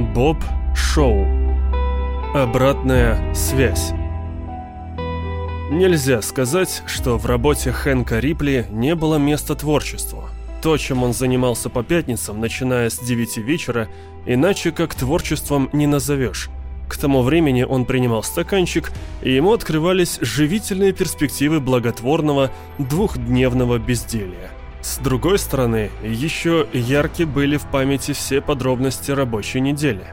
Боб Шоу. Обратная связь. Нельзя сказать, что в работе Хэнка Рипли не было места творчеству. То, чем он занимался по пятницам, начиная с 9 вечера, иначе как творчеством не назовешь. К тому времени он принимал стаканчик, и ему открывались живительные перспективы благотворного двухдневного безделья. С другой стороны, еще ярки были в памяти все подробности рабочей недели.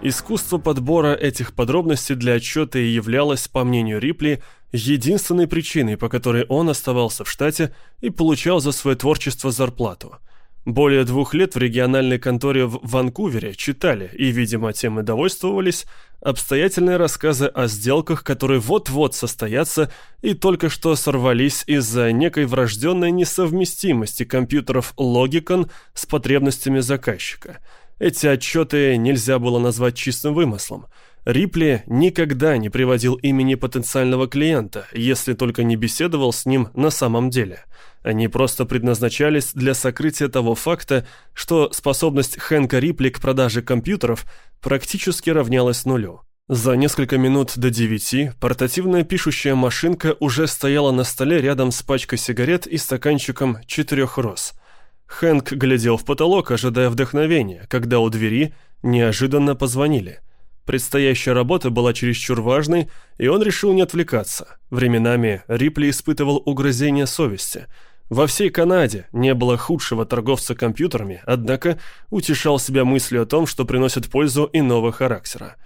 Искусство подбора этих подробностей для отчета и являлось, по мнению Рипли, единственной причиной, по которой он оставался в штате и получал за свое творчество зарплату. Более двух лет в региональной конторе в Ванкувере читали и, видимо, тем и довольствовались обстоятельные рассказы о сделках, которые вот-вот состоятся и только что сорвались из-за некой врожденной несовместимости компьютеров Logicon с потребностями заказчика. Эти отчеты нельзя было назвать чистым вымыслом – Рипли никогда не приводил имени потенциального клиента, если только не беседовал с ним на самом деле. Они просто предназначались для сокрытия того факта, что способность Хэнка Рипли к продаже компьютеров практически равнялась нулю. За несколько минут до девяти портативная пишущая машинка уже стояла на столе рядом с пачкой сигарет и стаканчиком четырех роз. Хэнк глядел в потолок, ожидая вдохновения, когда у двери неожиданно позвонили – Предстоящая работа была чересчур важной, и он решил не отвлекаться. Временами Рипли испытывал угрызение совести. Во всей Канаде не было худшего торговца компьютерами, однако утешал себя мыслью о том, что приносит пользу иного характера.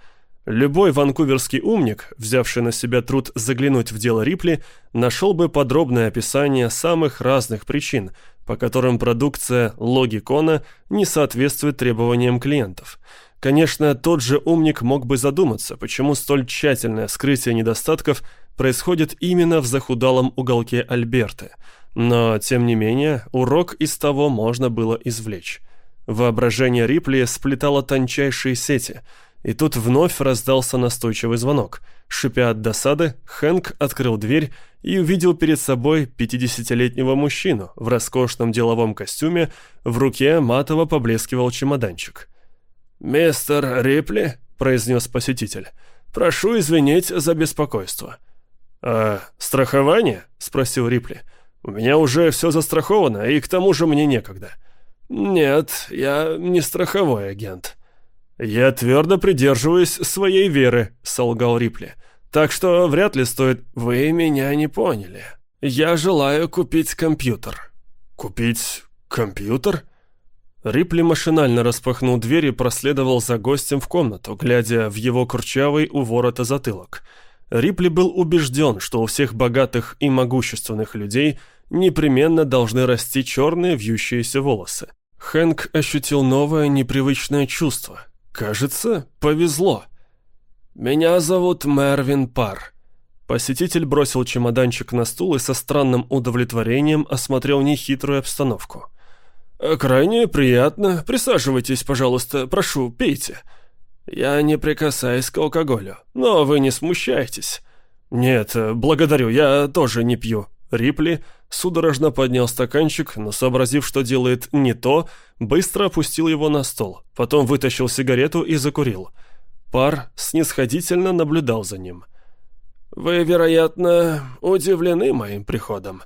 Любой ванкуверский умник, взявший на себя труд заглянуть в дело Рипли, нашел бы подробное описание самых разных причин, по которым продукция Логикона не соответствует требованиям клиентов – Конечно, тот же умник мог бы задуматься, почему столь тщательное скрытие недостатков происходит именно в захудалом уголке Альберты. Но, тем не менее, урок из того можно было извлечь. Воображение Рипли сплетало тончайшие сети, и тут вновь раздался настойчивый звонок. Шипя от досады, Хэнк открыл дверь и увидел перед собой 50-летнего мужчину в роскошном деловом костюме, в руке матово поблескивал чемоданчик. «Мистер Рипли», — произнес посетитель, — «прошу извинить за беспокойство». «А страхование?» — спросил Рипли. «У меня уже все застраховано, и к тому же мне некогда». «Нет, я не страховой агент». «Я твердо придерживаюсь своей веры», — солгал Рипли. «Так что вряд ли стоит...» «Вы меня не поняли. Я желаю купить компьютер». «Купить компьютер?» Рипли машинально распахнул дверь и проследовал за гостем в комнату, глядя в его курчавый у ворота затылок. Рипли был убежден, что у всех богатых и могущественных людей непременно должны расти черные вьющиеся волосы. Хэнк ощутил новое непривычное чувство. Кажется, повезло. «Меня зовут Мервин Пар». Посетитель бросил чемоданчик на стул и со странным удовлетворением осмотрел нехитрую обстановку. Э, «Крайне приятно. Присаживайтесь, пожалуйста. Прошу, пейте». «Я не прикасаюсь к алкоголю, но вы не смущайтесь». «Нет, э, благодарю, я тоже не пью». Рипли судорожно поднял стаканчик, но, сообразив, что делает не то, быстро опустил его на стол. Потом вытащил сигарету и закурил. Пар снисходительно наблюдал за ним. «Вы, вероятно, удивлены моим приходом?»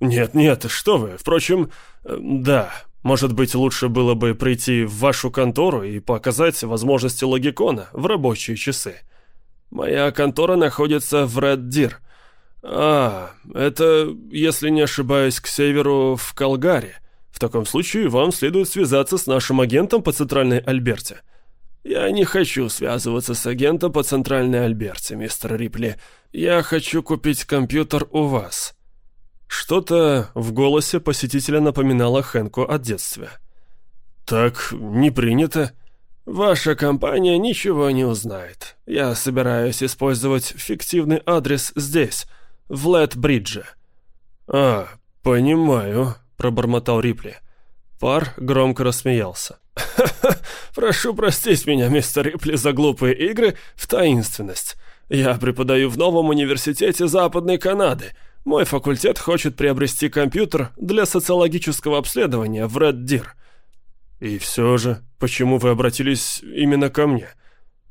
«Нет, нет, что вы. Впрочем, э, да, может быть, лучше было бы прийти в вашу контору и показать возможности логикона в рабочие часы. Моя контора находится в Ред-Дир. А, это, если не ошибаюсь, к северу в Калгари. В таком случае вам следует связаться с нашим агентом по Центральной Альберте. Я не хочу связываться с агентом по Центральной Альберте, мистер Рипли. Я хочу купить компьютер у вас. Что-то в голосе посетителя напоминало Хэнку о детстве. «Так не принято». «Ваша компания ничего не узнает. Я собираюсь использовать фиктивный адрес здесь, в Лэт-Бридже». «А, понимаю», — пробормотал Рипли. Пар громко рассмеялся. «Ха-ха, прошу простить меня, мистер Рипли, за глупые игры в таинственность. Я преподаю в новом университете Западной Канады». Мой факультет хочет приобрести компьютер для социологического обследования в Red Deer. «И все же, почему вы обратились именно ко мне?»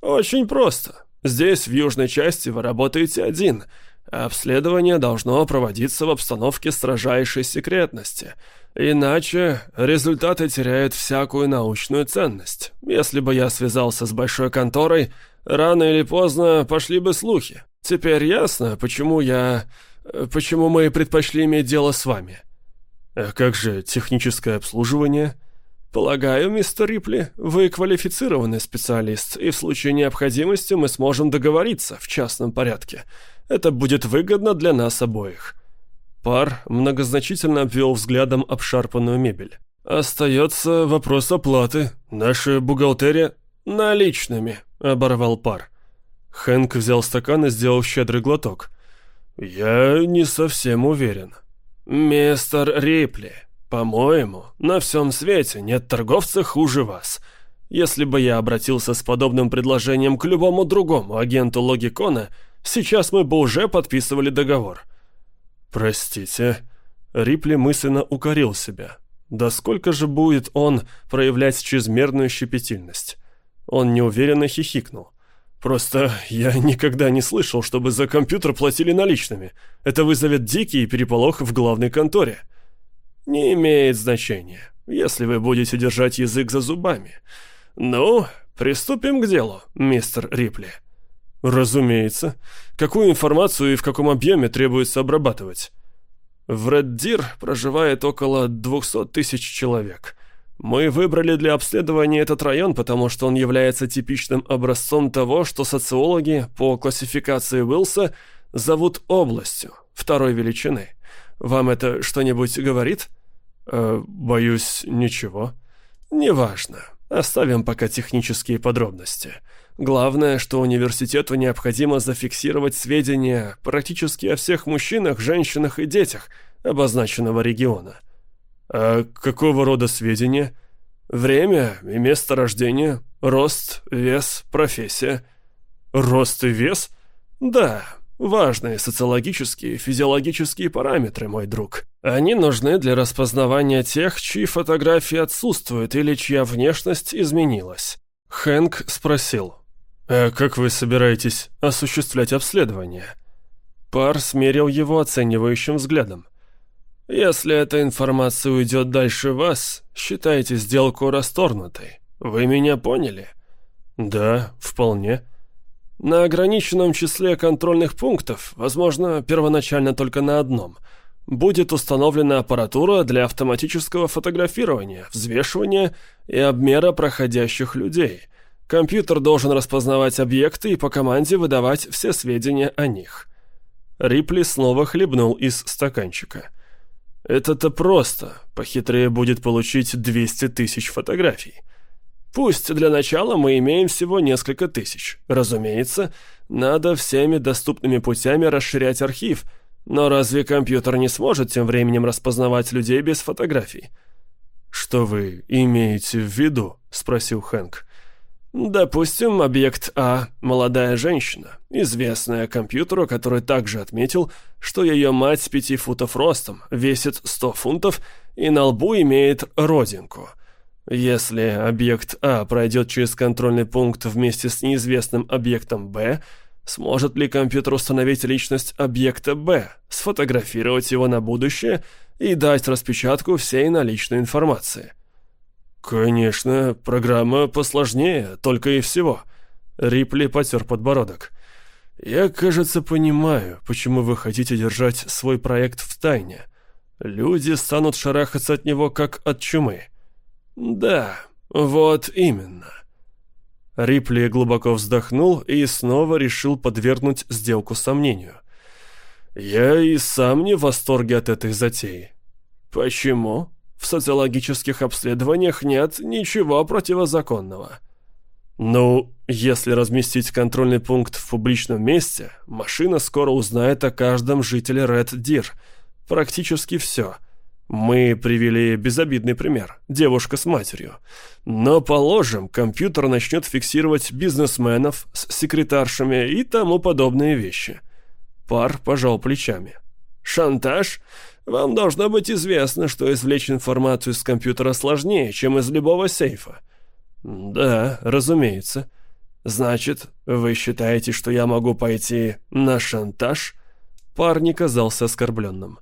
«Очень просто. Здесь, в южной части, вы работаете один, а обследование должно проводиться в обстановке строжайшей секретности. Иначе результаты теряют всякую научную ценность. Если бы я связался с большой конторой, рано или поздно пошли бы слухи. Теперь ясно, почему я... почему мы предпочли иметь дело с вами». «А как же техническое обслуживание?» «Полагаю, мистер Рипли, вы квалифицированный специалист, и в случае необходимости мы сможем договориться в частном порядке. Это будет выгодно для нас обоих». Пар многозначительно обвел взглядом обшарпанную мебель. «Остается вопрос оплаты. Наша бухгалтерия...» «Наличными», — оборвал пар. Хэнк взял стакан и сделал щедрый глоток. «Я не совсем уверен». «Мистер Рипли, «По-моему, на всем свете нет торговца хуже вас. Если бы я обратился с подобным предложением к любому другому агенту Логикона, сейчас мы бы уже подписывали договор». «Простите». Рипли мысленно укорил себя. «Да сколько же будет он проявлять чрезмерную щепетильность?» Он неуверенно хихикнул. «Просто я никогда не слышал, чтобы за компьютер платили наличными. Это вызовет дикий переполох в главной конторе». «Не имеет значения, если вы будете держать язык за зубами. Ну, приступим к делу, мистер Рипли». «Разумеется. Какую информацию и в каком объеме требуется обрабатывать?» В Реддир проживает около 200 тысяч человек. Мы выбрали для обследования этот район, потому что он является типичным образцом того, что социологи по классификации Уилса зовут областью второй величины. Вам это что-нибудь говорит?» э, «Боюсь, ничего». «Неважно. Оставим пока технические подробности. Главное, что университету необходимо зафиксировать сведения практически о всех мужчинах, женщинах и детях обозначенного региона». «А какого рода сведения?» «Время и место рождения, рост, вес, профессия». «Рост и вес?» «Да, Важные социологические и физиологические параметры, мой друг. Они нужны для распознавания тех, чьи фотографии отсутствуют или чья внешность изменилась. Хэнк спросил, «А как вы собираетесь осуществлять обследование?» Пар смерил его оценивающим взглядом. «Если эта информация уйдет дальше вас, считайте сделку расторгнутой. Вы меня поняли?» «Да, вполне». На ограниченном числе контрольных пунктов, возможно, первоначально только на одном, будет установлена аппаратура для автоматического фотографирования, взвешивания и обмера проходящих людей. Компьютер должен распознавать объекты и по команде выдавать все сведения о них. Рипли снова хлебнул из стаканчика. «Это-то просто. Похитрее будет получить 200 тысяч фотографий. Пусть для начала мы имеем всего несколько тысяч. Разумеется, надо всеми доступными путями расширять архив, но разве компьютер не сможет тем временем распознавать людей без фотографий? «Что вы имеете в виду?» — спросил Хэнк. «Допустим, объект А — молодая женщина, известная компьютеру, который также отметил, что ее мать пяти футов ростом, весит 100 фунтов и на лбу имеет родинку — если объект А пройдет через контрольный пункт вместе с неизвестным объектом Б, сможет ли компьютер установить личность объекта Б, сфотографировать его на будущее и дать распечатку всей наличной информации? Конечно, программа посложнее, только и всего. Рипли потер подбородок. Я, кажется, понимаю, почему вы хотите держать свой проект в тайне. Люди станут шарахаться от него, как от чумы. «Да, вот именно». Рипли глубоко вздохнул и снова решил подвергнуть сделку сомнению. «Я и сам не в восторге от этой затеи». «Почему? В социологических обследованиях нет ничего противозаконного». «Ну, если разместить контрольный пункт в публичном месте, машина скоро узнает о каждом жителе Ред Дир. Практически все». Мы привели безобидный пример. Девушка с матерью. Но, положим, компьютер начнет фиксировать бизнесменов с секретаршами и тому подобные вещи. Пар пожал плечами. Шантаж? Вам должно быть известно, что извлечь информацию из компьютера сложнее, чем из любого сейфа». «Да, разумеется». «Значит, вы считаете, что я могу пойти на шантаж?» Парень казался оскорбленным.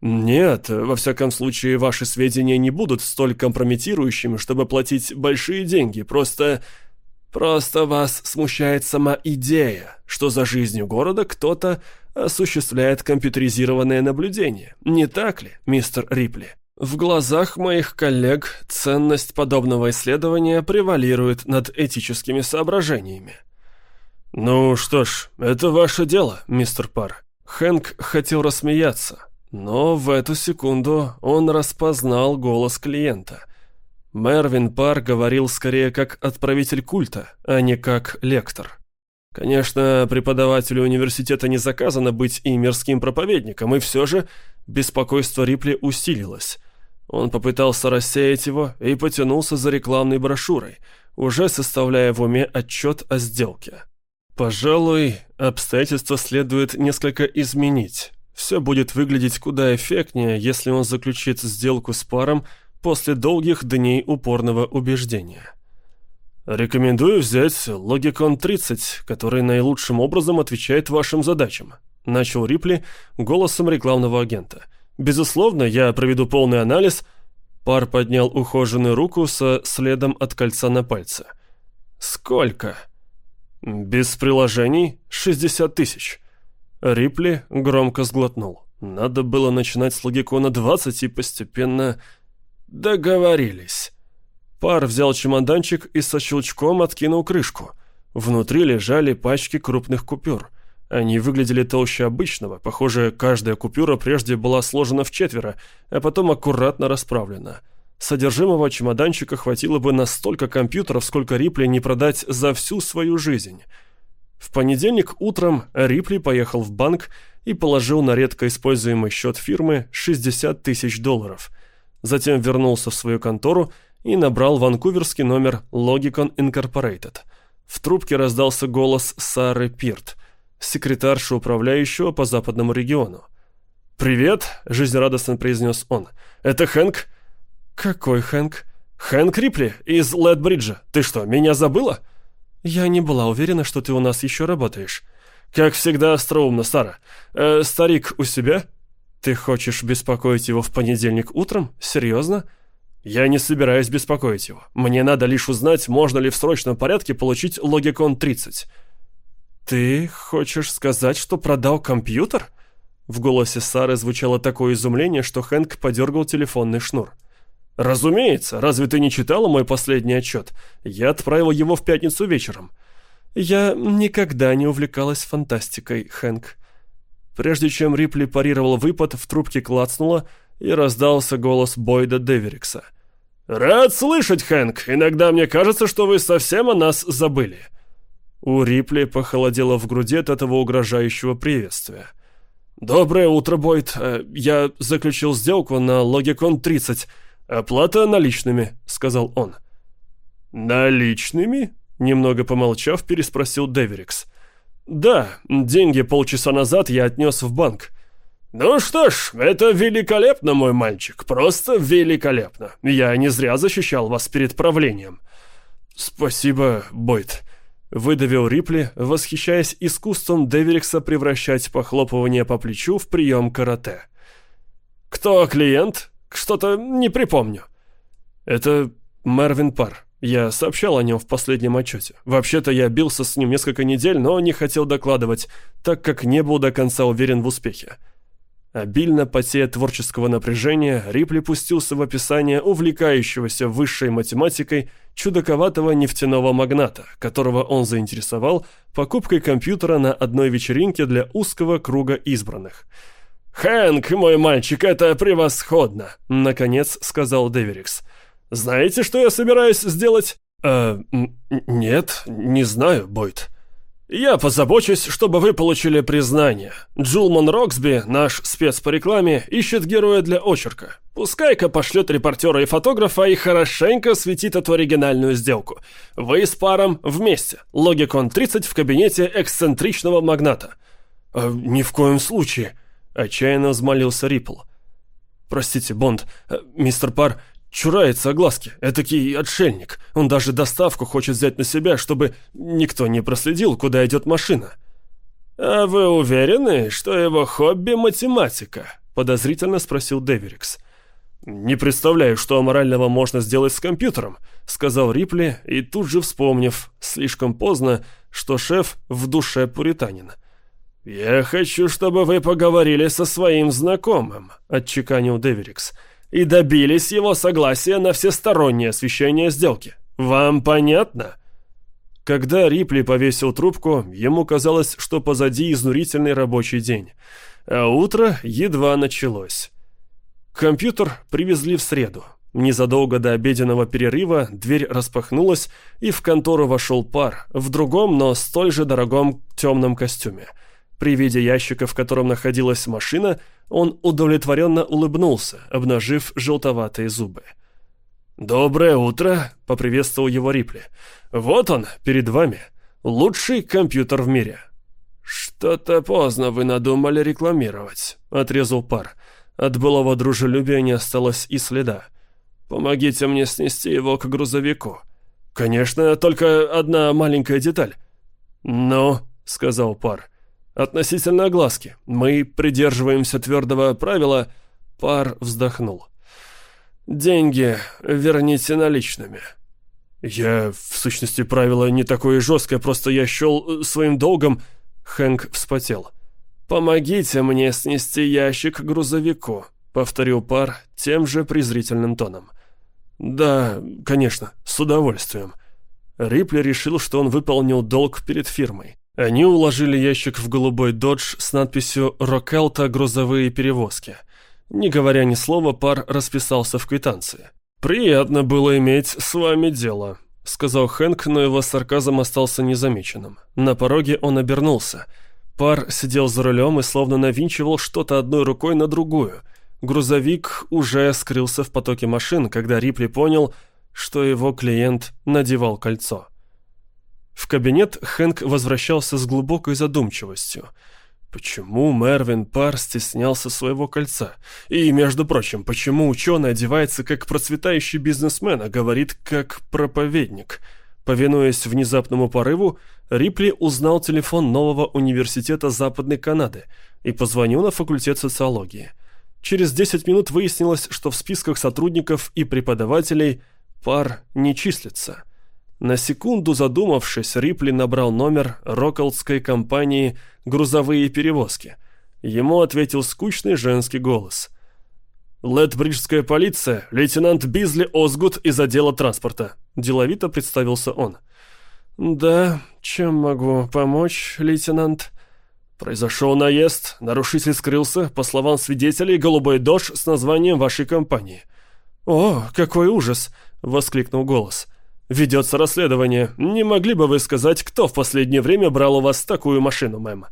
«Нет, во всяком случае, ваши сведения не будут столь компрометирующими, чтобы платить большие деньги. Просто... просто вас смущает сама идея, что за жизнью города кто-то осуществляет компьютеризированное наблюдение. Не так ли, мистер Рипли?» В глазах моих коллег ценность подобного исследования превалирует над этическими соображениями. «Ну что ж, это ваше дело, мистер Пар». Хэнк хотел рассмеяться, но в эту секунду он распознал голос клиента. Мервин Пар говорил скорее как отправитель культа, а не как лектор. Конечно, преподавателю университета не заказано быть и мирским проповедником, и все же беспокойство Рипли усилилось. Он попытался рассеять его и потянулся за рекламной брошюрой, уже составляя в уме отчет о сделке. Пожалуй, обстоятельства следует несколько изменить. Все будет выглядеть куда эффектнее, если он заключит сделку с паром после долгих дней упорного убеждения. Рекомендую взять Logicon 30, который наилучшим образом отвечает вашим задачам, начал Рипли голосом рекламного агента – Безусловно, я проведу полный анализ. Пар поднял ухоженную руку со следом от кольца на пальце. Сколько? Без приложений 60 тысяч. Рипли громко сглотнул. Надо было начинать с логикона 20 и постепенно... Договорились. Пар взял чемоданчик и со щелчком откинул крышку. Внутри лежали пачки крупных купюр. Они выглядели толще обычного, похоже, каждая купюра прежде была сложена в четверо, а потом аккуратно расправлена. Содержимого чемоданчика хватило бы на столько компьютеров, сколько Рипли не продать за всю свою жизнь. В понедельник утром Рипли поехал в банк и положил на редко используемый счет фирмы 60 тысяч долларов. Затем вернулся в свою контору и набрал ванкуверский номер Logicon Incorporated. В трубке раздался голос Сары Пирт – секретарша управляющего по западному региону. «Привет», — жизнерадостно произнес он. «Это Хэнк?» «Какой Хэнк?» «Хэнк Рипли из Лэдбриджа. Ты что, меня забыла?» «Я не была уверена, что ты у нас еще работаешь». «Как всегда, остроумно, Сара. Э, старик у себя?» «Ты хочешь беспокоить его в понедельник утром? Серьезно?» «Я не собираюсь беспокоить его. Мне надо лишь узнать, можно ли в срочном порядке получить Logicon 30». «Ты хочешь сказать, что продал компьютер?» В голосе Сары звучало такое изумление, что Хэнк подергал телефонный шнур. «Разумеется, разве ты не читала мой последний отчет? Я отправил его в пятницу вечером». «Я никогда не увлекалась фантастикой, Хэнк». Прежде чем Рипли парировал выпад, в трубке клацнуло, и раздался голос Бойда Деверикса. «Рад слышать, Хэнк. Иногда мне кажется, что вы совсем о нас забыли». У Рипли похолодело в груди от этого угрожающего приветствия. «Доброе утро, Бойд. Э, я заключил сделку на Logicon 30. Оплата наличными», — сказал он. «Наличными?» — немного помолчав, переспросил Деверикс. «Да, деньги полчаса назад я отнес в банк». «Ну что ж, это великолепно, мой мальчик, просто великолепно. Я не зря защищал вас перед правлением». «Спасибо, Бойд», Выдавил Рипли, восхищаясь искусством Деверикса превращать похлопывание по плечу в прием карате. «Кто клиент? Что-то не припомню». «Это Мервин Пар. Я сообщал о нем в последнем отчете. Вообще-то я бился с ним несколько недель, но не хотел докладывать, так как не был до конца уверен в успехе. Обильно потея творческого напряжения, Рипли пустился в описание увлекающегося высшей математикой чудаковатого нефтяного магната, которого он заинтересовал покупкой компьютера на одной вечеринке для узкого круга избранных. «Хэнк, мой мальчик, это превосходно!» — наконец сказал Деверикс. «Знаете, что я собираюсь сделать?» «Э, нет, не знаю, Бойд». «Я позабочусь, чтобы вы получили признание. Джулман Роксби, наш спец по рекламе, ищет героя для очерка. Пускай-ка пошлет репортера и фотографа и хорошенько светит эту оригинальную сделку. Вы с паром вместе. Логикон 30 в кабинете эксцентричного магната». «Э, «Ни в коем случае», — отчаянно взмолился Рипл. «Простите, Бонд, э, мистер Пар чурается огласки, этакий отшельник. Он даже доставку хочет взять на себя, чтобы никто не проследил, куда идет машина». «А вы уверены, что его хобби — математика?» — подозрительно спросил Деверикс. «Не представляю, что аморального можно сделать с компьютером», — сказал Рипли, и тут же вспомнив, слишком поздно, что шеф в душе пуританин. «Я хочу, чтобы вы поговорили со своим знакомым», — отчеканил Деверикс, «и добились его согласия на всестороннее освещение сделки. Вам понятно?» Когда Рипли повесил трубку, ему казалось, что позади изнурительный рабочий день, а утро едва началось. Компьютер привезли в среду. Незадолго до обеденного перерыва дверь распахнулась, и в контору вошел пар, в другом, но столь же дорогом темном костюме. При виде ящика, в котором находилась машина, он удовлетворенно улыбнулся, обнажив желтоватые зубы. «Доброе утро!» — поприветствовал его Рипли. «Вот он, перед вами. Лучший компьютер в мире». «Что-то поздно вы надумали рекламировать», — отрезал пар. От былого дружелюбия не осталось и следа. «Помогите мне снести его к грузовику». «Конечно, только одна маленькая деталь». «Ну», — сказал пар, — «относительно огласки. Мы придерживаемся твердого правила...» Пар вздохнул. «Деньги верните наличными». «Я, в сущности, правило не такое жесткое, просто я счел своим долгом...» Хэнк вспотел. «Помогите мне снести ящик к грузовику», — повторил пар тем же презрительным тоном. «Да, конечно, с удовольствием». Рипли решил, что он выполнил долг перед фирмой. Они уложили ящик в голубой додж с надписью «Рокелта. Грузовые перевозки». Не говоря ни слова, пар расписался в квитанции. «Приятно было иметь с вами дело», — сказал Хэнк, но его сарказм остался незамеченным. На пороге он обернулся — Пар сидел за рулем и словно навинчивал что-то одной рукой на другую. Грузовик уже скрылся в потоке машин, когда Рипли понял, что его клиент надевал кольцо. В кабинет Хэнк возвращался с глубокой задумчивостью. Почему Мервин Пар стеснялся своего кольца? И, между прочим, почему ученый одевается как процветающий бизнесмен, а говорит как проповедник – Повинуясь внезапному порыву, Рипли узнал телефон нового университета Западной Канады и позвонил на факультет социологии. Через 10 минут выяснилось, что в списках сотрудников и преподавателей пар не числится. На секунду задумавшись, Рипли набрал номер Роколдской компании «Грузовые перевозки». Ему ответил скучный женский голос – «Летбриджская полиция, лейтенант Бизли Озгуд из отдела транспорта», – деловито представился он. «Да, чем могу помочь, лейтенант?» «Произошел наезд, нарушитель скрылся, по словам свидетелей, голубой дождь с названием вашей компании». «О, какой ужас!» – воскликнул голос. «Ведется расследование. Не могли бы вы сказать, кто в последнее время брал у вас такую машину, мэм?»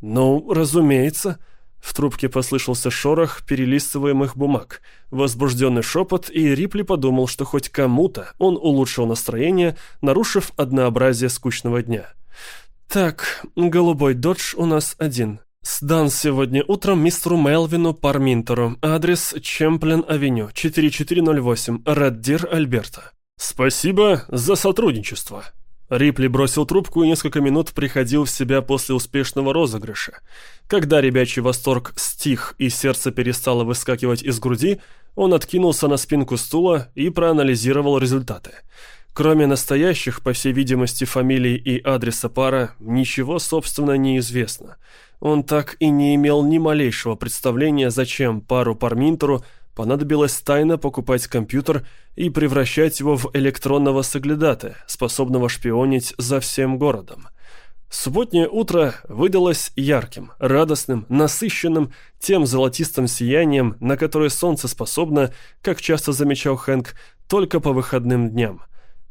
«Ну, разумеется». В трубке послышался шорох перелистываемых бумаг, возбужденный шепот, и Рипли подумал, что хоть кому-то он улучшил настроение, нарушив однообразие скучного дня. «Так, голубой додж у нас один. Сдан сегодня утром мистеру Мелвину Парминтеру. Адрес Чемплин-авеню, 4408, Реддир, Альберта». «Спасибо за сотрудничество», Рипли бросил трубку и несколько минут приходил в себя после успешного розыгрыша. Когда ребячий восторг стих и сердце перестало выскакивать из груди, он откинулся на спинку стула и проанализировал результаты. Кроме настоящих, по всей видимости, фамилий и адреса пара, ничего, собственно, не известно. Он так и не имел ни малейшего представления, зачем пару Парминтеру понадобилось тайно покупать компьютер и превращать его в электронного соглядатая, способного шпионить за всем городом. Субботнее утро выдалось ярким, радостным, насыщенным тем золотистым сиянием, на которое солнце способно, как часто замечал Хэнк, только по выходным дням.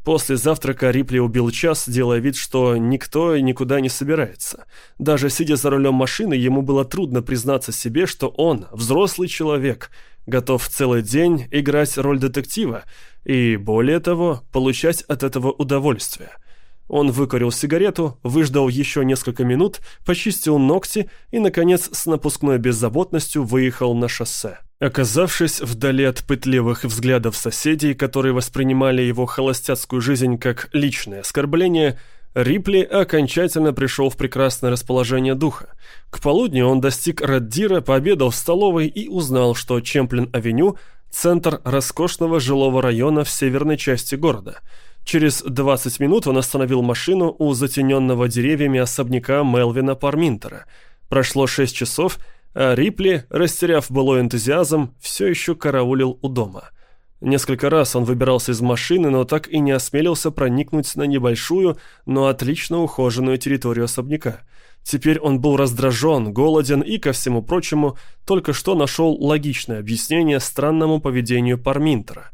После завтрака Рипли убил час, делая вид, что никто никуда не собирается. Даже сидя за рулем машины, ему было трудно признаться себе, что он, взрослый человек – готов целый день играть роль детектива и, более того, получать от этого удовольствие. Он выкурил сигарету, выждал еще несколько минут, почистил ногти и, наконец, с напускной беззаботностью выехал на шоссе. Оказавшись вдали от пытливых взглядов соседей, которые воспринимали его холостяцкую жизнь как личное оскорбление, Рипли окончательно пришел в прекрасное расположение духа. К полудню он достиг Раддира, пообедал в столовой и узнал, что Чемплин-авеню – центр роскошного жилого района в северной части города. Через 20 минут он остановил машину у затененного деревьями особняка Мелвина Парминтера. Прошло 6 часов, а Рипли, растеряв былой энтузиазм, все еще караулил у дома – Несколько раз он выбирался из машины, но так и не осмелился проникнуть на небольшую, но отлично ухоженную территорию особняка. Теперь он был раздражен, голоден и, ко всему прочему, только что нашел логичное объяснение странному поведению Парминтера.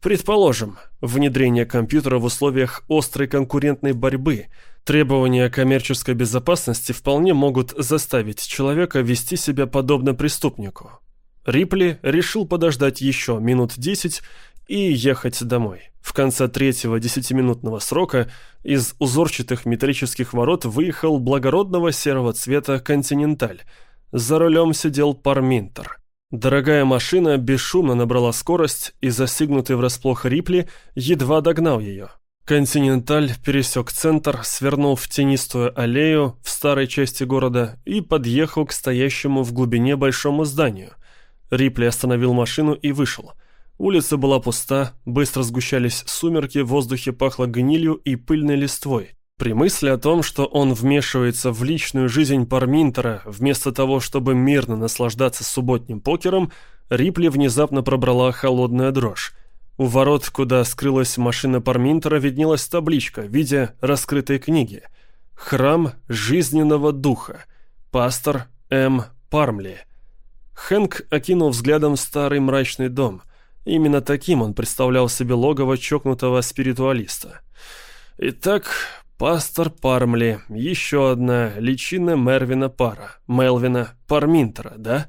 Предположим, внедрение компьютера в условиях острой конкурентной борьбы. Требования коммерческой безопасности вполне могут заставить человека вести себя подобно преступнику. Рипли решил подождать еще минут десять и ехать домой. В конце третьего десятиминутного срока из узорчатых металлических ворот выехал благородного серого цвета «Континенталь». За рулем сидел Парминтер. Дорогая машина бесшумно набрала скорость, и застигнутый врасплох Рипли едва догнал ее. «Континенталь» пересек центр, свернул в тенистую аллею в старой части города и подъехал к стоящему в глубине большому зданию. Рипли остановил машину и вышел. Улица была пуста, быстро сгущались сумерки, в воздухе пахло гнилью и пыльной листвой. При мысли о том, что он вмешивается в личную жизнь Парминтера, вместо того, чтобы мирно наслаждаться субботним покером, Рипли внезапно пробрала холодная дрожь. У ворот, куда скрылась машина Парминтера, виднелась табличка в виде раскрытой книги. «Храм жизненного духа. Пастор М. Пармли». Хэнк окинул взглядом старый мрачный дом. Именно таким он представлял себе логово чокнутого спиритуалиста. Итак, пастор Пармли, еще одна личина Мервина Пара, Мелвина Парминтера, да?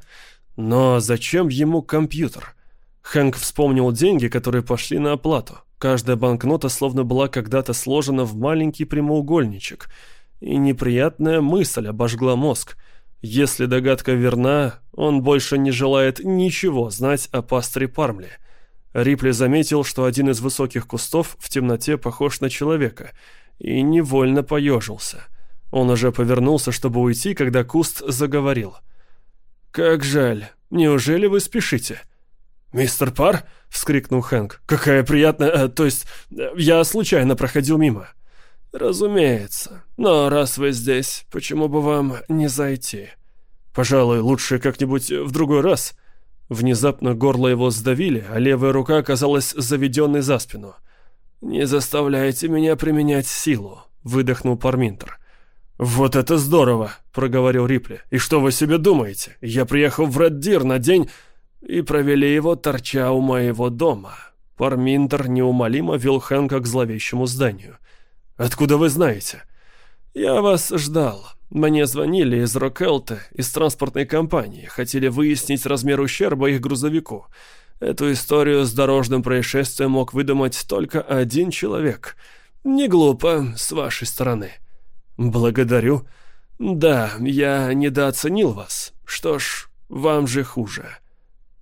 Но зачем ему компьютер? Хэнк вспомнил деньги, которые пошли на оплату. Каждая банкнота словно была когда-то сложена в маленький прямоугольничек. И неприятная мысль обожгла мозг – если догадка верна, он больше не желает ничего знать о пасторе Пармли. Рипли заметил, что один из высоких кустов в темноте похож на человека, и невольно поежился. Он уже повернулся, чтобы уйти, когда куст заговорил. «Как жаль. Неужели вы спешите?» «Мистер Пар?» — вскрикнул Хэнк. «Какая приятная... Э, то есть, э, я случайно проходил мимо». «Разумеется. Но раз вы здесь, почему бы вам не зайти?» «Пожалуй, лучше как-нибудь в другой раз». Внезапно горло его сдавили, а левая рука оказалась заведенной за спину. «Не заставляйте меня применять силу», — выдохнул Парминтер. «Вот это здорово!» — проговорил Рипли. «И что вы себе думаете? Я приехал в Реддир на день...» И провели его, торча у моего дома. Парминтер неумолимо вел Хэнка к зловещему зданию. «Откуда вы знаете?» «Я вас ждал. Мне звонили из Рокелта, из транспортной компании. Хотели выяснить размер ущерба их грузовику. Эту историю с дорожным происшествием мог выдумать только один человек. Не глупо с вашей стороны». «Благодарю. Да, я недооценил вас. Что ж, вам же хуже».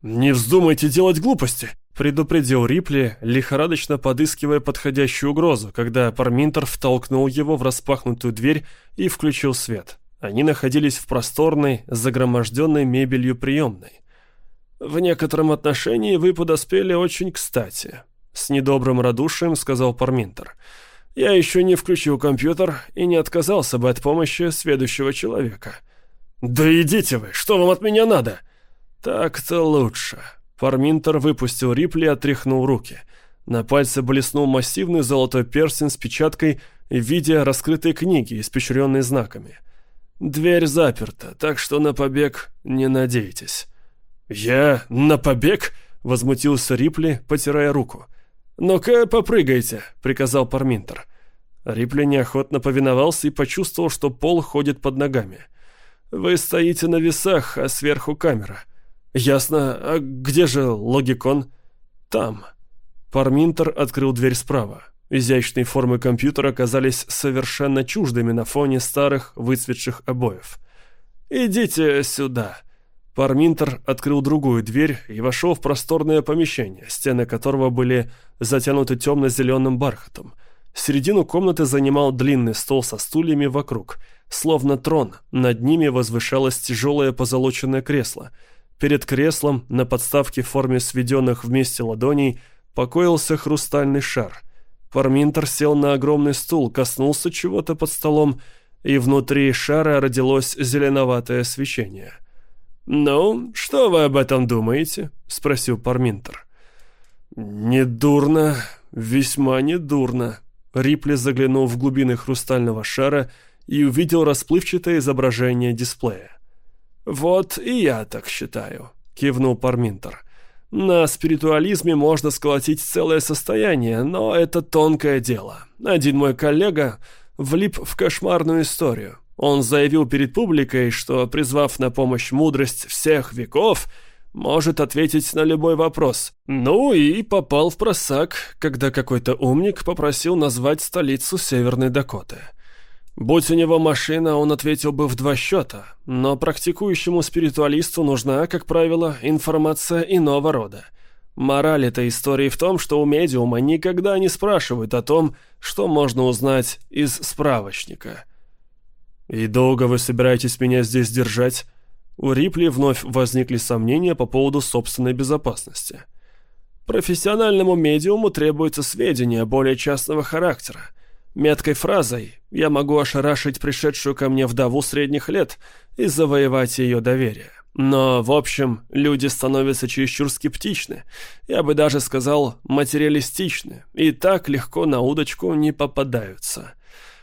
«Не вздумайте делать глупости!» Предупредил Рипли, лихорадочно подыскивая подходящую угрозу, когда Парминтер втолкнул его в распахнутую дверь и включил свет. Они находились в просторной, загроможденной мебелью приемной. «В некотором отношении вы подоспели очень кстати», — с недобрым радушием сказал Парминтер. «Я еще не включил компьютер и не отказался бы от помощи следующего человека». «Да идите вы! Что вам от меня надо?» «Так-то лучше», Фарминтер выпустил Рипли и отряхнул руки. На пальце блеснул массивный золотой перстень с печаткой в виде раскрытой книги, испещренной знаками. «Дверь заперта, так что на побег не надейтесь». «Я на побег?» — возмутился Рипли, потирая руку. «Ну-ка, попрыгайте», — приказал Парминтер. Рипли неохотно повиновался и почувствовал, что пол ходит под ногами. «Вы стоите на весах, а сверху камера. «Ясно. А где же логикон?» «Там». Парминтер открыл дверь справа. Изящные формы компьютера казались совершенно чуждыми на фоне старых выцветших обоев. «Идите сюда». Парминтер открыл другую дверь и вошел в просторное помещение, стены которого были затянуты темно-зеленым бархатом. Середину комнаты занимал длинный стол со стульями вокруг, словно трон. Над ними возвышалось тяжелое позолоченное кресло. Перед креслом, на подставке в форме сведенных вместе ладоней, покоился хрустальный шар. Парминтер сел на огромный стул, коснулся чего-то под столом, и внутри шара родилось зеленоватое свечение. «Ну, что вы об этом думаете?» — спросил Парминтер. «Недурно, весьма недурно». Рипли заглянул в глубины хрустального шара и увидел расплывчатое изображение дисплея. «Вот и я так считаю», — кивнул Парминтер. На спиритуализме можно сколотить целое состояние, но это тонкое дело. Один мой коллега влип в кошмарную историю. Он заявил перед публикой, что, призвав на помощь мудрость всех веков, может ответить на любой вопрос. Ну и попал в просак, когда какой-то умник попросил назвать столицу Северной Дакоты. Будь у него машина, он ответил бы в два счета, но практикующему спиритуалисту нужна, как правило, информация иного рода. Мораль этой истории в том, что у медиума никогда не спрашивают о том, что можно узнать из справочника. «И долго вы собираетесь меня здесь держать?» У Рипли вновь возникли сомнения по поводу собственной безопасности. «Профессиональному медиуму требуются сведения более частного характера. Меткой фразой я могу ошарашить пришедшую ко мне вдову средних лет и завоевать ее доверие. Но, в общем, люди становятся чересчур скептичны, я бы даже сказал, материалистичны, и так легко на удочку не попадаются.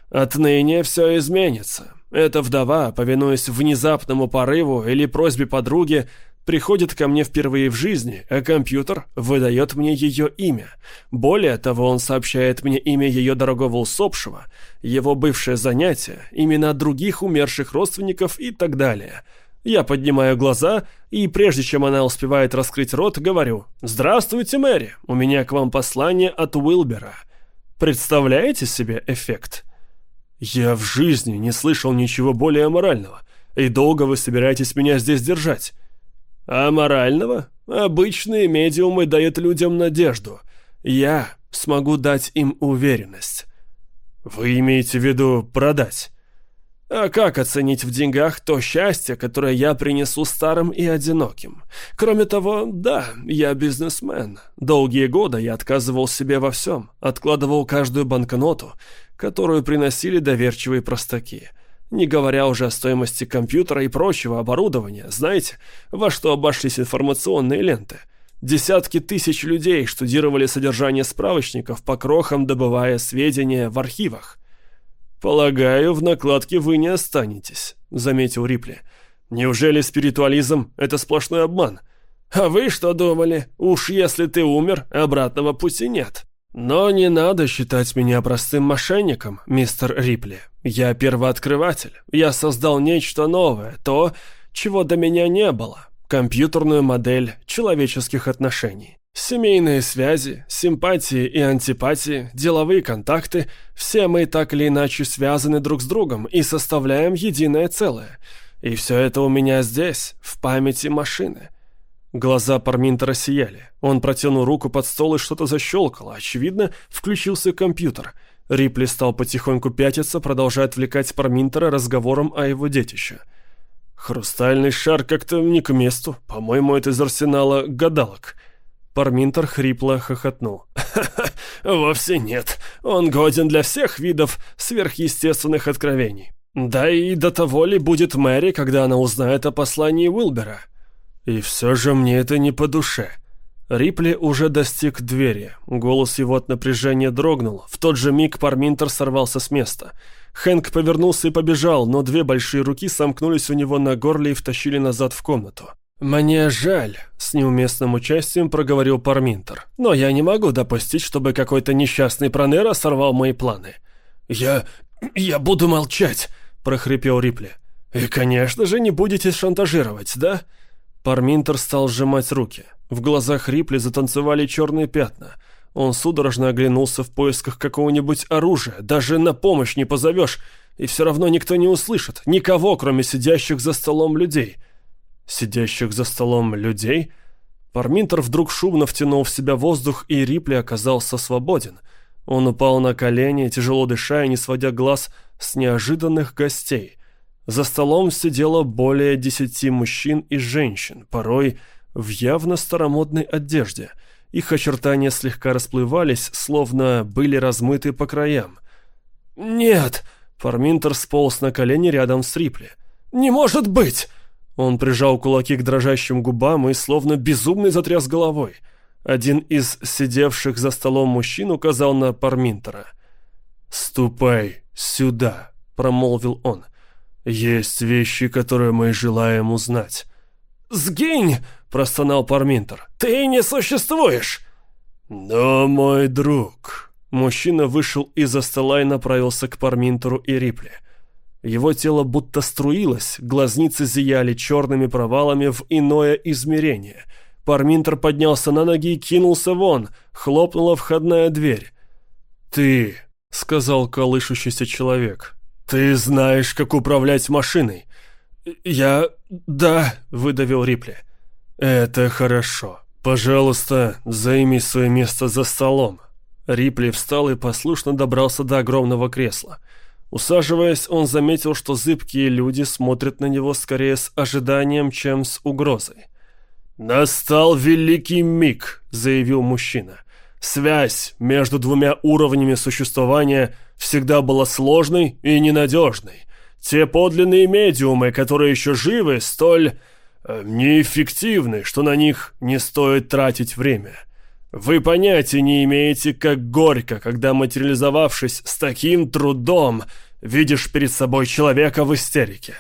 Отныне все изменится. Эта вдова, повинуясь внезапному порыву или просьбе подруги, приходит ко мне впервые в жизни, а компьютер выдает мне ее имя. Более того, он сообщает мне имя ее дорогого усопшего, его бывшее занятие, имена других умерших родственников и так далее. Я поднимаю глаза и, прежде чем она успевает раскрыть рот, говорю «Здравствуйте, Мэри, у меня к вам послание от Уилбера». Представляете себе эффект? Я в жизни не слышал ничего более аморального. И долго вы собираетесь меня здесь держать? А морального? Обычные медиумы дают людям надежду. Я смогу дать им уверенность. Вы имеете в виду продать? А как оценить в деньгах то счастье, которое я принесу старым и одиноким? Кроме того, да, я бизнесмен. Долгие годы я отказывал себе во всем, откладывал каждую банкноту, которую приносили доверчивые простаки. Не говоря уже о стоимости компьютера и прочего оборудования, знаете, во что обошлись информационные ленты? Десятки тысяч людей штудировали содержание справочников по крохам, добывая сведения в архивах. «Полагаю, в накладке вы не останетесь», — заметил Рипли. «Неужели спиритуализм — это сплошной обман? А вы что думали? Уж если ты умер, обратного пути нет». «Но не надо считать меня простым мошенником, мистер Рипли. Я первооткрыватель. Я создал нечто новое, то, чего до меня не было. Компьютерную модель человеческих отношений. Семейные связи, симпатии и антипатии, деловые контакты – все мы так или иначе связаны друг с другом и составляем единое целое. И все это у меня здесь, в памяти машины. Глаза Парминтера сияли. Он протянул руку под стол и что-то защелкало. Очевидно, включился компьютер. Рипли стал потихоньку пятиться, продолжая отвлекать Парминтера разговором о его детище. «Хрустальный шар как-то не к месту. По-моему, это из арсенала гадалок». Парминтер хрипло хохотнул. «Ха-ха, вовсе нет. Он годен для всех видов сверхъестественных откровений. Да и до того ли будет Мэри, когда она узнает о послании Уилбера?» И все же мне это не по душе. Рипли уже достиг двери. Голос его от напряжения дрогнул. В тот же миг Парминтер сорвался с места. Хэнк повернулся и побежал, но две большие руки сомкнулись у него на горле и втащили назад в комнату. «Мне жаль», — с неуместным участием проговорил Парминтер. «Но я не могу допустить, чтобы какой-то несчастный Пронера сорвал мои планы». «Я... я буду молчать», — прохрипел Рипли. «И, конечно же, не будете шантажировать, да?» Парминтер стал сжимать руки. В глазах Рипли затанцевали черные пятна. Он судорожно оглянулся в поисках какого-нибудь оружия. Даже на помощь не позовешь, и все равно никто не услышит. Никого, кроме сидящих за столом людей. Сидящих за столом людей? Парминтер вдруг шумно втянул в себя воздух, и Рипли оказался свободен. Он упал на колени, тяжело дыша и не сводя глаз с неожиданных гостей. За столом сидело более десяти мужчин и женщин, порой в явно старомодной одежде. Их очертания слегка расплывались, словно были размыты по краям. «Нет!» — Парминтер сполз на колени рядом с Рипли. «Не может быть!» Он прижал кулаки к дрожащим губам и словно безумный затряс головой. Один из сидевших за столом мужчин указал на Парминтера. «Ступай сюда», — промолвил он. «Есть вещи, которые мы желаем узнать». «Сгинь!» — простонал Парминтер. «Ты не существуешь!» «Но, мой друг...» Мужчина вышел из-за стола и направился к Парминтеру и Рипли. Его тело будто струилось, глазницы зияли черными провалами в иное измерение. Парминтер поднялся на ноги и кинулся вон, хлопнула входная дверь. «Ты», — сказал колышущийся человек, — «ты знаешь, как управлять машиной». «Я... да», — выдавил Рипли. «Это хорошо. Пожалуйста, займи свое место за столом». Рипли встал и послушно добрался до огромного кресла. Усаживаясь, он заметил, что зыбкие люди смотрят на него скорее с ожиданием, чем с угрозой. «Настал великий миг», — заявил мужчина. «Связь между двумя уровнями существования всегда была сложной и ненадежной. Те подлинные медиумы, которые еще живы, столь э, неэффективны, что на них не стоит тратить время. Вы понятия не имеете, как горько, когда, материализовавшись с таким трудом, видишь перед собой человека в истерике.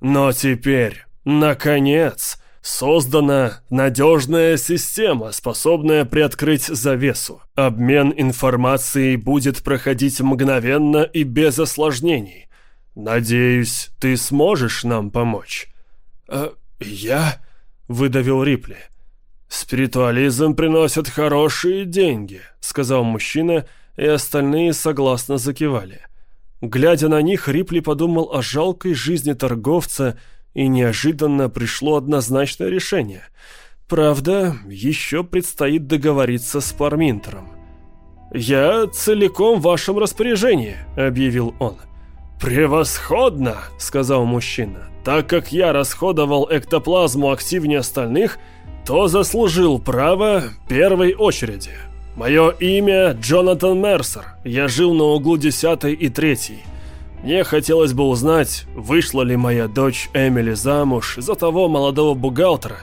Но теперь, наконец, создана надежная система, способная приоткрыть завесу. Обмен информацией будет проходить мгновенно и без осложнений. Надеюсь, ты сможешь нам помочь?» «Э, «Я?» — выдавил Рипли. «Спиритуализм приносит хорошие деньги», — сказал мужчина, и остальные согласно закивали. Глядя на них, Рипли подумал о жалкой жизни торговца, и неожиданно пришло однозначное решение. Правда, еще предстоит договориться с Парминтером. «Я целиком в вашем распоряжении», — объявил он. «Превосходно!» — сказал мужчина. «Так как я расходовал эктоплазму активнее остальных, — кто заслужил право первой очереди? Мое имя Джонатан Мерсер. Я жил на углу 10 и 3. Мне хотелось бы узнать, вышла ли моя дочь Эмили замуж за того молодого бухгалтера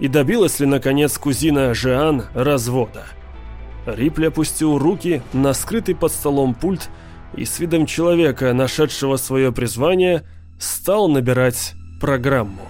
и добилась ли, наконец, кузина Жиан развода. Рипли опустил руки на скрытый под столом пульт и с видом человека, нашедшего свое призвание, стал набирать программу.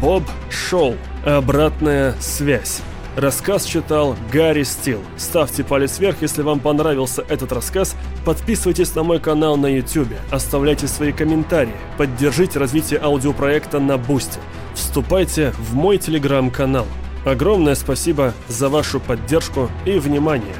Боб Шоу. Обратная связь. Рассказ читал Гарри Стил. Ставьте палец вверх, если вам понравился этот рассказ. Подписывайтесь на мой канал на YouTube. Оставляйте свои комментарии. Поддержите развитие аудиопроекта на Бусте. Вступайте в мой телеграм-канал. Огромное спасибо за вашу поддержку и внимание.